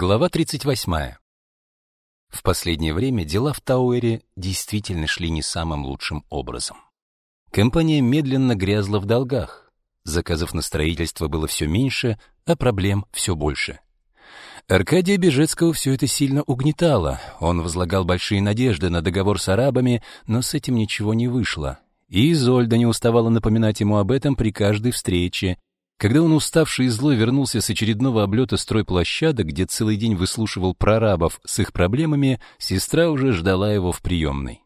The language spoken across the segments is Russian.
Глава 38. В последнее время дела в Тауэре действительно шли не самым лучшим образом. Компания медленно грязла в долгах. Заказов на строительство было все меньше, а проблем все больше. Аркадия Бежецкого все это сильно угнетало. Он возлагал большие надежды на договор с арабами, но с этим ничего не вышло. И Изольда не уставала напоминать ему об этом при каждой встрече, когда он, уставший и злой, вернулся с очередного облета стройплощадок, где целый день выслушивал прорабов с их проблемами, сестра уже ждала его в приемной.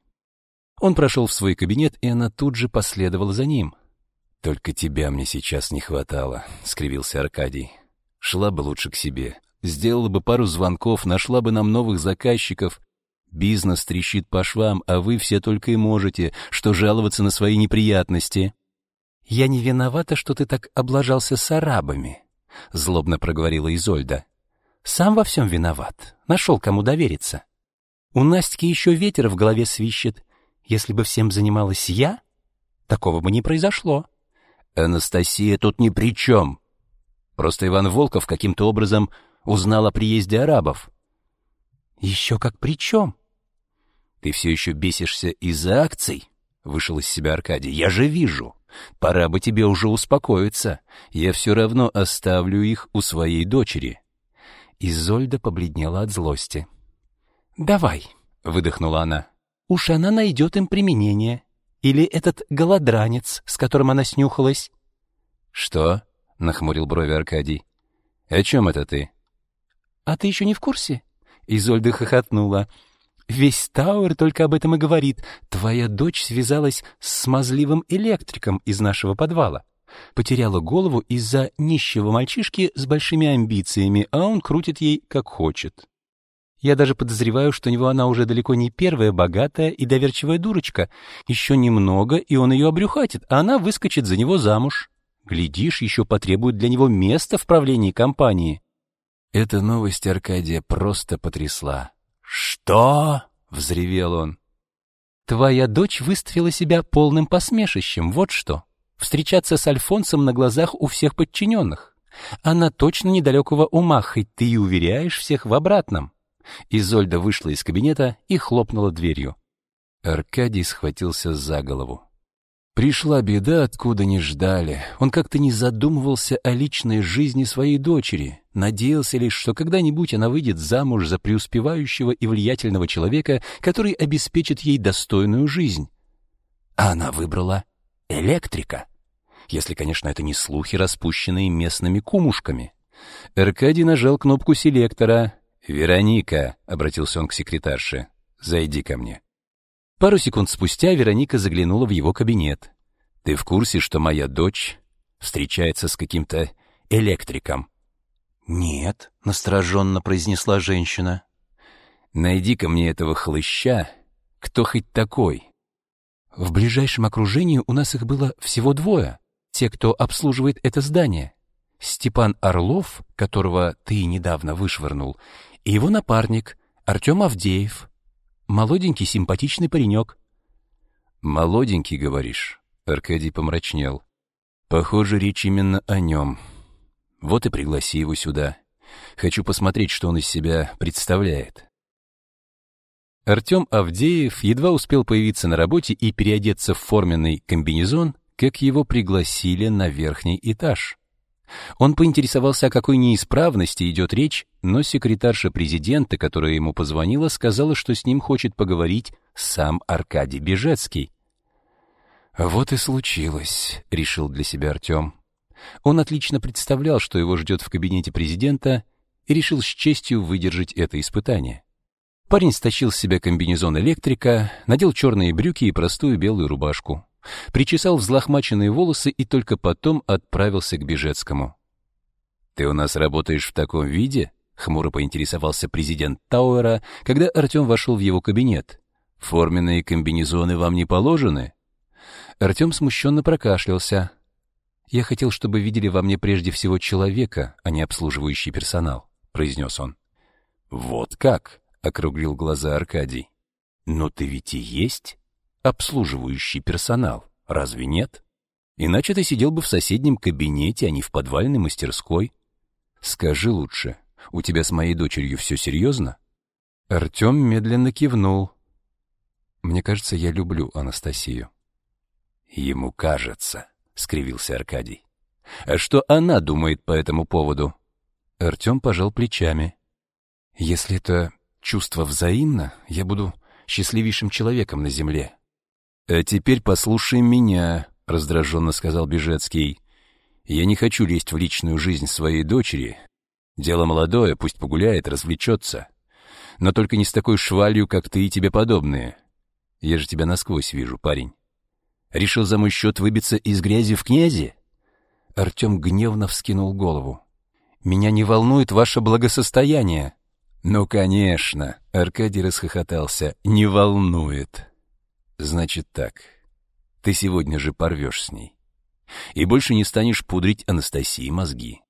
Он прошел в свой кабинет, и она тут же последовала за ним. «Только тебя мне сейчас не хватало», — скривился Аркадий. «Шла бы лучше к себе, сделала бы пару звонков, нашла бы нам новых заказчиков. Бизнес трещит по швам, а вы все только и можете, что жаловаться на свои неприятности». «Я не виновата, что ты так облажался с арабами», — злобно проговорила Изольда. «Сам во всем виноват. Нашел, кому довериться. У Настики еще ветер в голове свищет. Если бы всем занималась я, такого бы не произошло». «Анастасия тут ни при чем. Просто Иван Волков каким-то образом узнал о приезде арабов». «Еще как при чем?» «Ты все еще бесишься из-за акций?» — вышел из себя Аркадий. «Я же вижу». Пора бы тебе уже успокоиться. Я все равно оставлю их у своей дочери». Изольда побледнела от злости. «Давай», — выдохнула она. «Уж она найдет им применение. Или этот голодранец, с которым она снюхалась». «Что?» — нахмурил брови Аркадий. «О чем это ты?» «А ты еще не в курсе?» Изольда хохотнула. Весь Тауэр только об этом и говорит. Твоя дочь связалась с смазливым электриком из нашего подвала. Потеряла голову из-за нищего мальчишки с большими амбициями, а он крутит ей как хочет. Я даже подозреваю, что у него она уже далеко не первая богатая и доверчивая дурочка. Еще немного, и он ее обрюхатит, а она выскочит за него замуж. Глядишь, еще потребует для него места в правлении компании. Эта новость Аркадия просто потрясла. «Что?» — взревел он. «Твоя дочь выставила себя полным посмешищем, вот что. Встречаться с Альфонсом на глазах у всех подчиненных. Она точно недалекого ума, хоть ты и уверяешь всех в обратном». Изольда вышла из кабинета и хлопнула дверью. Аркадий схватился за голову. Пришла беда, откуда не ждали. Он как-то не задумывался о личной жизни своей дочери, надеялся лишь, что когда-нибудь она выйдет замуж за преуспевающего и влиятельного человека, который обеспечит ей достойную жизнь. А она выбрала электрика. Если, конечно, это не слухи, распущенные местными кумушками. Аркадий нажал кнопку селектора. «Вероника», — обратился он к секретарше, — «зайди ко мне». Пару секунд спустя Вероника заглянула в его кабинет. «Ты в курсе, что моя дочь встречается с каким-то электриком?» «Нет», — настороженно произнесла женщина. «Найди-ка мне этого хлыща, кто хоть такой». «В ближайшем окружении у нас их было всего двое, те, кто обслуживает это здание. Степан Орлов, которого ты недавно вышвырнул, и его напарник Артем Авдеев, Молоденький, симпатичный паренек. «Молоденький, говоришь?» Аркадий помрачнел. «Похоже, речь именно о нем. Вот и пригласи его сюда. Хочу посмотреть, что он из себя представляет». Артем Авдеев едва успел появиться на работе и переодеться в форменный комбинезон, как его пригласили на верхний этаж. Он поинтересовался, о какой неисправности идет речь, но секретарша президента, которая ему позвонила, сказала, что с ним хочет поговорить сам Аркадий Бежецкий. «Вот и случилось», — решил для себя Артем. Он отлично представлял, что его ждет в кабинете президента, и решил с честью выдержать это испытание. Парень стащил с себя комбинезон электрика, надел черные брюки и простую белую рубашку причесал взлохмаченные волосы и только потом отправился к Бежецкому. «Ты у нас работаешь в таком виде?» — хмуро поинтересовался президент Тауэра, когда Артем вошел в его кабинет. «Форменные комбинезоны вам не положены?» Артем смущенно прокашлялся. «Я хотел, чтобы видели во мне прежде всего человека, а не обслуживающий персонал», — произнес он. «Вот как?» — округлил глаза Аркадий. «Но ты ведь и есть обслуживающий персонал, разве нет? Иначе ты сидел бы в соседнем кабинете, а не в подвальной мастерской. Скажи лучше, У тебя с моей дочерью все серьезно?» Артем медленно кивнул. «Мне кажется, я люблю Анастасию». «Ему кажется», — скривился Аркадий. «А что она думает по этому поводу?» Артем пожал плечами. «Если это чувство взаимно, я буду счастливейшим человеком на земле». «А теперь послушай меня», — раздраженно сказал Бежецкий. «Я не хочу лезть в личную жизнь своей дочери. Дело молодое, пусть погуляет, развлечется. Но только не с такой швалью, как ты и тебе подобные. Я же тебя насквозь вижу, парень. Решил за мой счет выбиться из грязи в князи?» Артем гневно вскинул голову. «Меня не волнует ваше благосостояние». «Ну, конечно», — Аркадий расхохотался, — «не волнует». «Значит так, ты сегодня же порвешь с ней. И больше не станешь пудрить Анастасии мозги».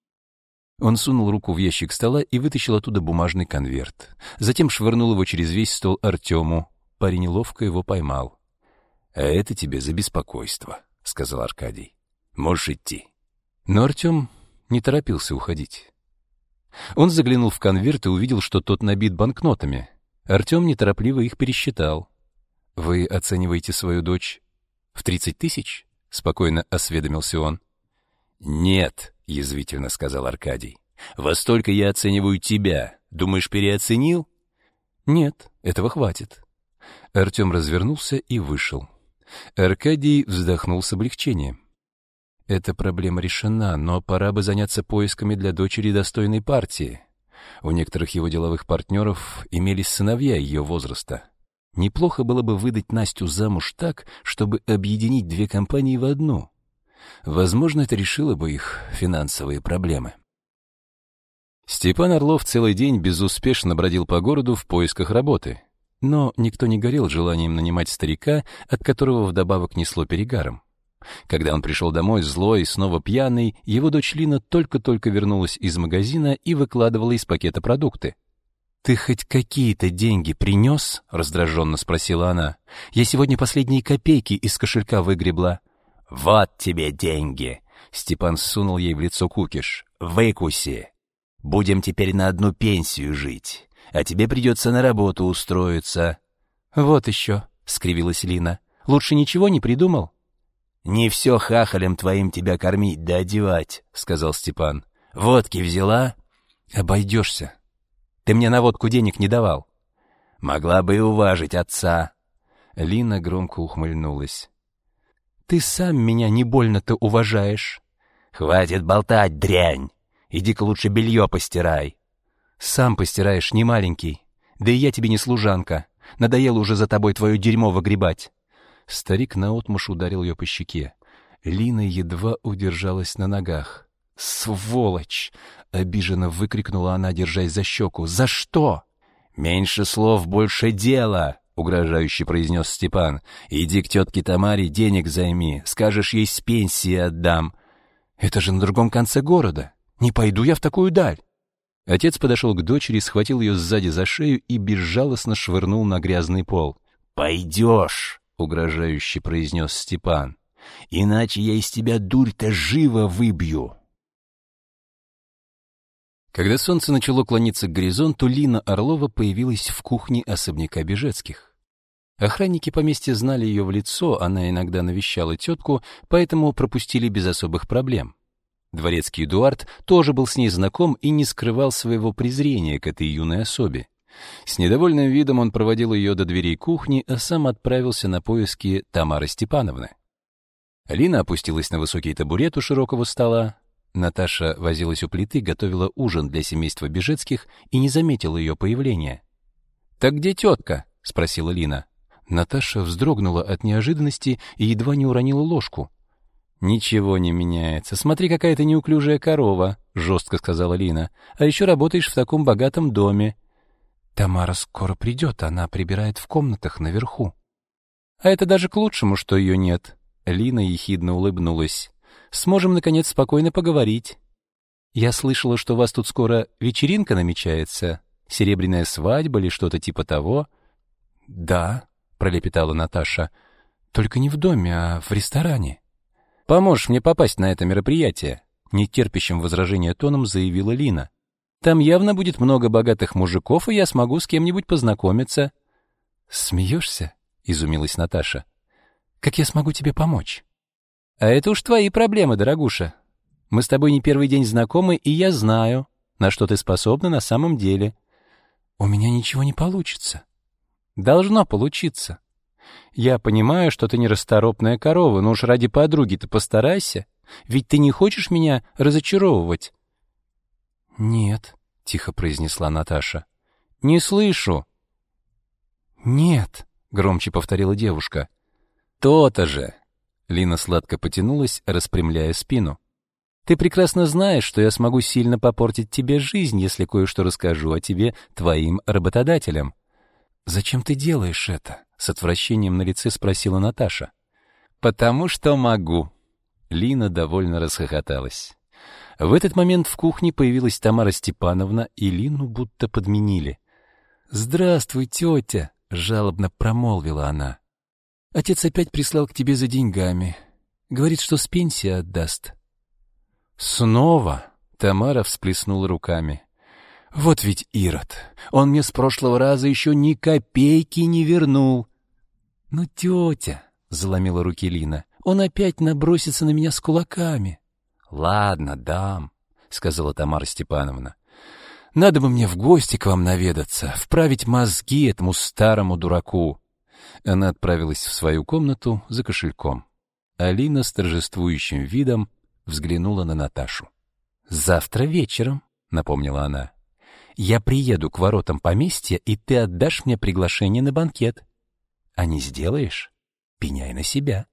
Он сунул руку в ящик стола и вытащил оттуда бумажный конверт. Затем швырнул его через весь стол Артему. Парень ловко его поймал. «А это тебе за беспокойство», — сказал Аркадий. «Можешь идти». Но Артем не торопился уходить. Он заглянул в конверт и увидел, что тот набит банкнотами. Артем неторопливо их пересчитал. «Вы оцениваете свою дочь в тридцать тысяч?» — спокойно осведомился он. «Нет», — язвительно сказал Аркадий. «Во столько я оцениваю тебя. Думаешь, переоценил?» «Нет, этого хватит». Артем развернулся и вышел. Аркадий вздохнул с облегчением. Эта проблема решена, но пора бы заняться поисками для дочери достойной партии. У некоторых его деловых партнеров имелись сыновья ее возраста. Неплохо было бы выдать Настю замуж так, чтобы объединить две компании в одну. Возможно, это решило бы их финансовые проблемы. Степан Орлов целый день безуспешно бродил по городу в поисках работы. Но никто не горел желанием нанимать старика, от которого вдобавок несло перегаром. Когда он пришел домой злой и снова пьяный, его дочь Лина только-только вернулась из магазина и выкладывала из пакета продукты. «Ты хоть какие-то деньги принес?» — раздраженно спросила она. «Я сегодня последние копейки из кошелька выгребла». «Вот тебе деньги!» — Степан сунул ей в лицо кукиш. «Выкуси! Будем теперь на одну пенсию жить, а тебе придется на работу устроиться». «Вот еще», — скривилась Лина. «Лучше ничего не придумал?» «Не все хахалем твоим тебя кормить да одевать», — сказал Степан. «Водки взяла?» «Обойдешься. Ты мне на водку денег не давал». «Могла бы и уважить отца». Лина громко ухмыльнулась. «Ты сам меня не больно-то уважаешь». «Хватит болтать, дрянь! Иди-ка лучше белье постирай». «Сам постираешь, не маленький. Да и я тебе не служанка. Надоело уже за тобой твое дерьмо выгребать». Старик наотмашь ударил ее по щеке. Лина едва удержалась на ногах. «Сволочь!» — обиженно выкрикнула она, держась за щеку. «За что?» «Меньше слов, больше дела!» — угрожающе произнес Степан. «Иди к тетке Тамаре, денег займи. Скажешь, ей с пенсии отдам». «Это же на другом конце города. Не пойду я в такую даль». Отец подошел к дочери, схватил ее сзади за шею и безжалостно швырнул на грязный пол. «Пойдешь!» — угрожающе произнес Степан. «Иначе я из тебя дурь-то живо выбью!» Когда солнце начало клониться к горизонту, Лина Орлова появилась в кухне особняка Бежецких. Охранники поместья знали ее в лицо, она иногда навещала тетку, поэтому пропустили без особых проблем. Дворецкий Эдуард тоже был с ней знаком и не скрывал своего презрения к этой юной особе. С недовольным видом он проводил ее до дверей кухни, а сам отправился на поиски Тамары Степановны. Алина опустилась на высокий табурет у широкого стола. Наташа возилась у плиты, готовила ужин для семейства Бежецких и не заметила ее появления. «Так где тетка?» — спросила Лина. Наташа вздрогнула от неожиданности и едва не уронила ложку. «Ничего не меняется. Смотри, какая ты неуклюжая корова», — жестко сказала Лина. «А еще работаешь в таком богатом доме. Тамара скоро придет, она прибирает в комнатах наверху. А это даже к лучшему, что ее нет. Лина ехидно улыбнулась. Сможем, наконец, спокойно поговорить. Я слышала, что у вас тут скоро вечеринка намечается. Серебряная свадьба или что-то типа того. Да, пролепетала Наташа. Только не в доме, а в ресторане. Поможешь мне попасть на это мероприятие? Нетерпящим возражения тоном заявила Лина. Там явно будет много богатых мужиков, и я смогу с кем-нибудь познакомиться». «Смеешься?» — изумилась Наташа. «Как я смогу тебе помочь?» «А это уж твои проблемы, дорогуша. Мы с тобой не первый день знакомы, и я знаю, на что ты способна на самом деле. У меня ничего не получится. Должно получиться. Я понимаю, что ты не расторопная корова, но уж ради подруги ты постарайся, ведь ты не хочешь меня разочаровывать. Нет, тихо произнесла Наташа. Не слышу. Нет, громче повторила девушка. То-то же. Лина сладко потянулась, распрямляя спину. Ты прекрасно знаешь, что я смогу сильно попортить тебе жизнь, если кое-что расскажу о тебе твоим работодателям. Зачем ты делаешь это? с отвращением на лице спросила Наташа. Потому что могу. Лина довольно расхохоталась. В этот момент в кухне появилась Тамара Степановна, и Лину будто подменили. "Здравствуй, тетя!» — жалобно промолвила она. Отец опять прислал к тебе за деньгами. Говорит, что с пенсии отдаст. Снова? Тамара всплеснула руками. Вот ведь Ирод. Он мне с прошлого раза еще ни копейки не вернул. Ну, тетя, заломила руки Лина. Он опять набросится на меня с кулаками. Ладно, дам, сказала Тамара Степановна. Надо бы мне в гости к вам наведаться, вправить мозги этому старому дураку. Она отправилась в свою комнату за кошельком. Алина с торжествующим видом взглянула на Наташу. «Завтра вечером», — напомнила она, — «я приеду к воротам поместья, и ты отдашь мне приглашение на банкет. А не сделаешь? Пеняй на себя».